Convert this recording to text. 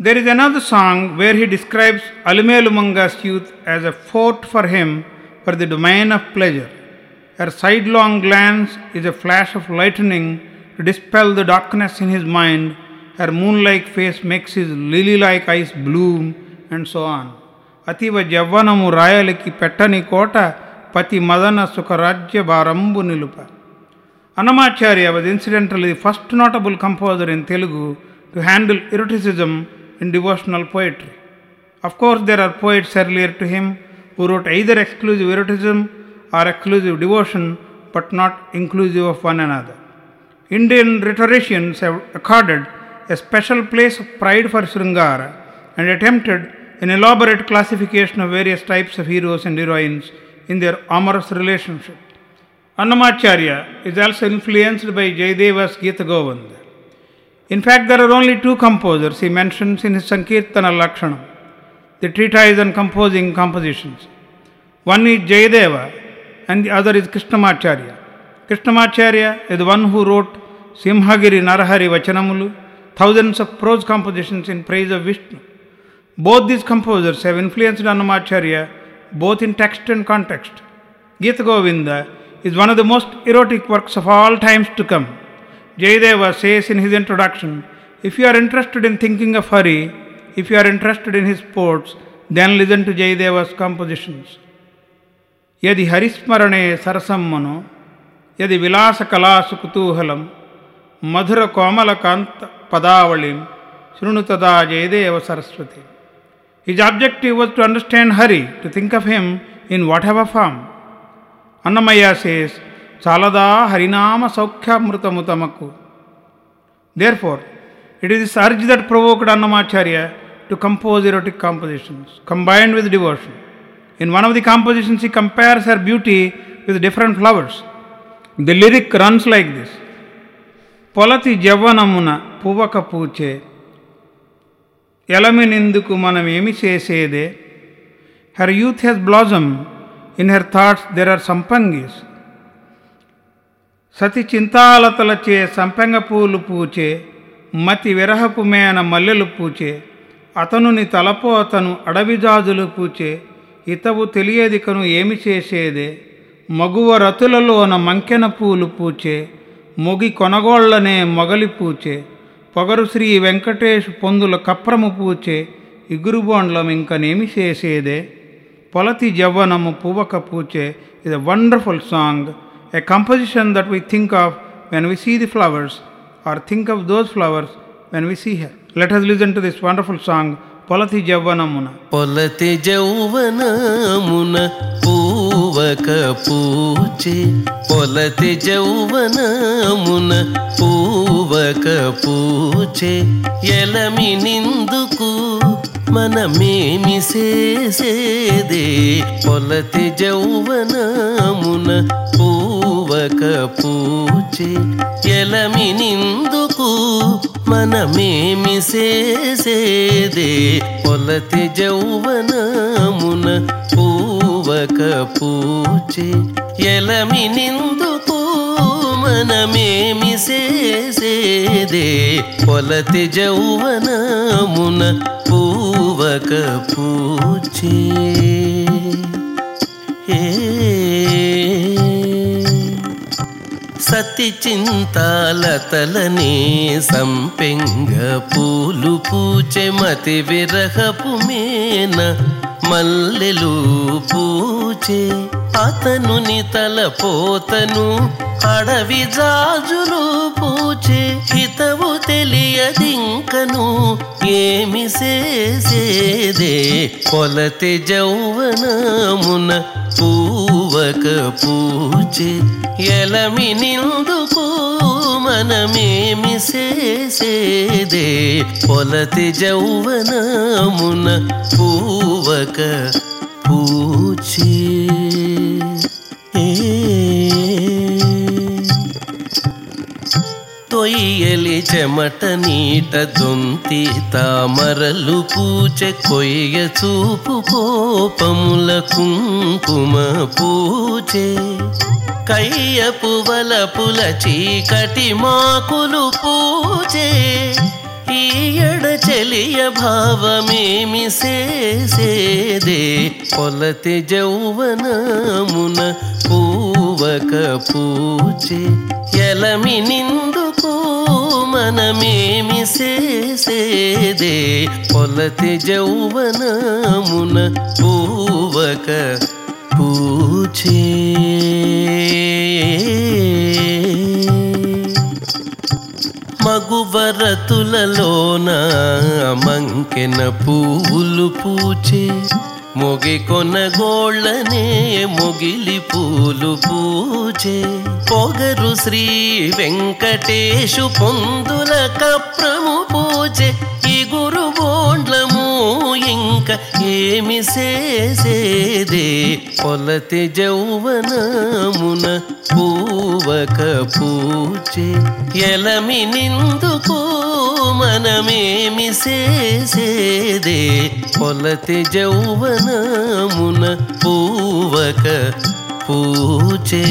There is another song where he describes Alumelumanga's youth as a fort for him for the domain of pleasure. Her sidelong glance is a flash of lightning to dispel the darkness in his mind. Her moon-like face makes his lily-like eyes bloom, and so on. అతివ జవ్వనము రాయలికి పెట్టని కోట పతి మదన సుఖరాజ్య భారంబు నిలుప Annamacharya was incidentally the first notable composer in Telugu to handle eroticism in devotional poetry. Of course, there are poets earlier to him who wrote either exclusive erotism or exclusive devotion, but not inclusive of one another. Indian rhetoricians have accorded a special place of pride for Sringara and attempted an elaborate classification of various types of heroes and heroines in their amorous relationship. Annamacharya is also influenced by Jayadeva's Gita Govinda. In fact, there are only two composers he mentions in his Sankirtana Lakshanam, the treatise on composing compositions. One is Jayadeva and the other is Krishnamacharya. Krishnamacharya is the one who wrote Simhagiri Narahari Vachanamulu, thousands of prose compositions in praise of Vishnu. Both these composers have influenced Annamacharya both in text and context. Gita Govinda is one of the most erotic works of all times to come. Jayadeva says in his introduction, if you are interested in thinking of Hari, if you are interested in his sports, then listen to Jayadeva's compositions. यदि हरिस्मरणे सरसम्मनो यदि विलासकलासु कुतूहलं मधुरकोमलकान्त पदावलिं शृणु तदा Jaydev Saraswati His objective was to understand Hari, to think of him in whatever form. Annamaya says, చాలదా హరినామ సౌఖ్యామృతము తమకు. Therefore it is urge that provoked Annamacharya to compose erotic compositions combined with devotion in one of the compositions he compares her beauty with different flowers the lyric runs like this పొలతి జవ్వనమున పువ్వక పూచే ఎలమినిందుకు మనం ఏమి చేసేదే her youth has blossom in her thoughts there are సంపంగీస్ సతి చింతాలతలచే సంపెంగ పూలు పూచే మతి విరహపు మేన మల్లెలు పూచే అతనుని తలపో అతను అడవిజాజులు పూచే ఇతవు తెలియదికను ఏమి చేసేదే మగువ రతులలోన మంకెన పూలు పూచే మొగి కొనగోళ్ళనే మొగలి పూచే పొగరు శ్రీ వెంకటేష్ పొందుల కప్రము పూచే ఇగురుబోండ్లం ఇంకనేమి చేసేదే పొలతి జవ్వనము పువ్వక పూచే ఇది wonderful song. a composition that we think of when we see the flowers or think of those flowers when we see her. Let us listen to this wonderful song, Polati Javvanamuna. పొలతి జౌవనమున పూవక పూచే పొలతి జౌవనమున పూవక పూచే ఎలమి నిందుకు మనమేమి చేసేదే పొలతి జౌవనమున పూవక పూచే ఎలమి నిందుకు మనమేమి చేసేదే? పొలతి జౌవనమున పూవక పూచే ఎలమి నిందుకు మనమేమి చేసేదే? పొలతి జౌవనమున పూవక పూచే సతి చింతాలతలనే సంపెంగ పూలు పూచె మతి విరహపు మేన మల్లెలు పూచే. అతనుని తలపోతను అడవి జాజులు పూచే. హితవు తెలియదింకను ఏమి చేసేదే? కొలతి జౌవనమున పూ పూవక పూచి ఎలమి నిందుకు మనమేమి చేసేదే? పొలతి జౌవనమున పూవక చెమట నీట దొంతి తామరలు పూచె కొయ్య చూపు కోపముల కుంకుమ పూచే. పువల పుల చీకటి మాకులు పూచే. ఈయడ చెలియ భావమేమి సేసేదే పొలతి జౌవనమున పూవక పూచే. ఎలమి నిందు మనమేమి చేసేదే? పొలతి జౌవనమున పూవక పూచే. మగువరతులలోన మంకెన పూలు పూచే. మొగి కొనగోళ్ళనే మొగిలి పూలు పూజే. పొగరు శ్రీ వెంకటేశు పొందుల కప్రము పూజే. ఈ గురు బోండ్లము ఇంక ఏమి సేసేదే కొలతి జౌవనమున పూవక పూజే. ఎలమి నిందుకు మనమేమి చేసేదే? పొలతి జౌవనమున పూవక పూచే